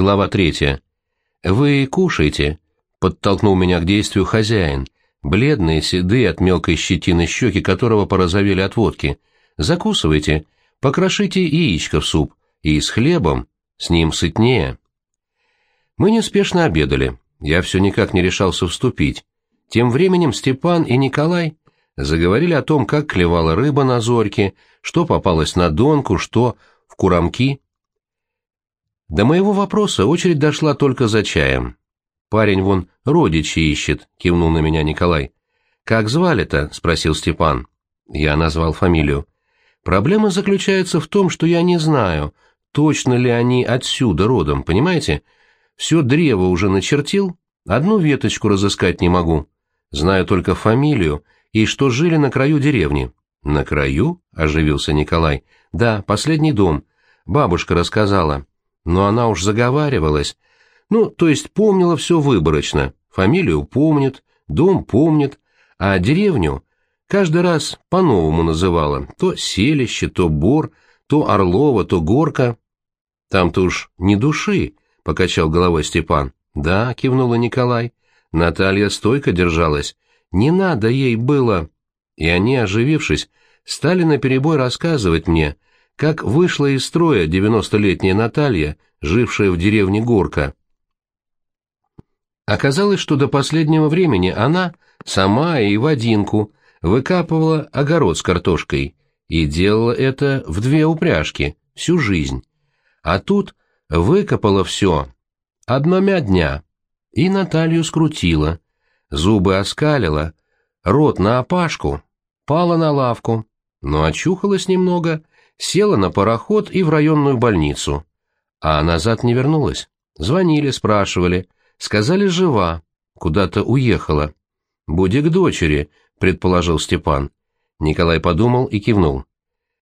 Глава третья. «Вы кушайте», — подтолкнул меня к действию хозяин, бледные, седые от мелкой щетины щеки которого порозовели от водки. «Закусывайте, покрошите яичко в суп, и с хлебом, с ним сытнее». Мы неспешно обедали, я все никак не решался вступить. Тем временем Степан и Николай заговорили о том, как клевала рыба на зорьке, что попалось на донку, что в курамки. До моего вопроса очередь дошла только за чаем. «Парень вон родичи ищет», — кивнул на меня Николай. «Как звали-то?» — спросил Степан. Я назвал фамилию. «Проблема заключается в том, что я не знаю, точно ли они отсюда родом, понимаете? Все древо уже начертил, одну веточку разыскать не могу. Знаю только фамилию и что жили на краю деревни». «На краю?» — оживился Николай. «Да, последний дом. Бабушка рассказала. Но она уж заговаривалась. Ну, то есть помнила все выборочно. Фамилию помнит, дом помнит, а деревню каждый раз по-новому называла. То селище, то бор, то Орлова, то Горка. Там-то уж не души, — покачал головой Степан. Да, — кивнула Николай. Наталья стойко держалась. Не надо ей было. И они, оживившись, стали наперебой рассказывать мне, как вышла из строя девяностолетняя Наталья, жившая в деревне Горка. Оказалось, что до последнего времени она, сама и Вадинку, выкапывала огород с картошкой и делала это в две упряжки, всю жизнь. А тут выкопала все, одномя дня, и Наталью скрутила, зубы оскалила, рот на опашку, пала на лавку, но очухалась немного, села на пароход и в районную больницу. А назад не вернулась. Звонили, спрашивали, Сказали, жива, куда-то уехала. Буди к дочери, предположил Степан. Николай подумал и кивнул.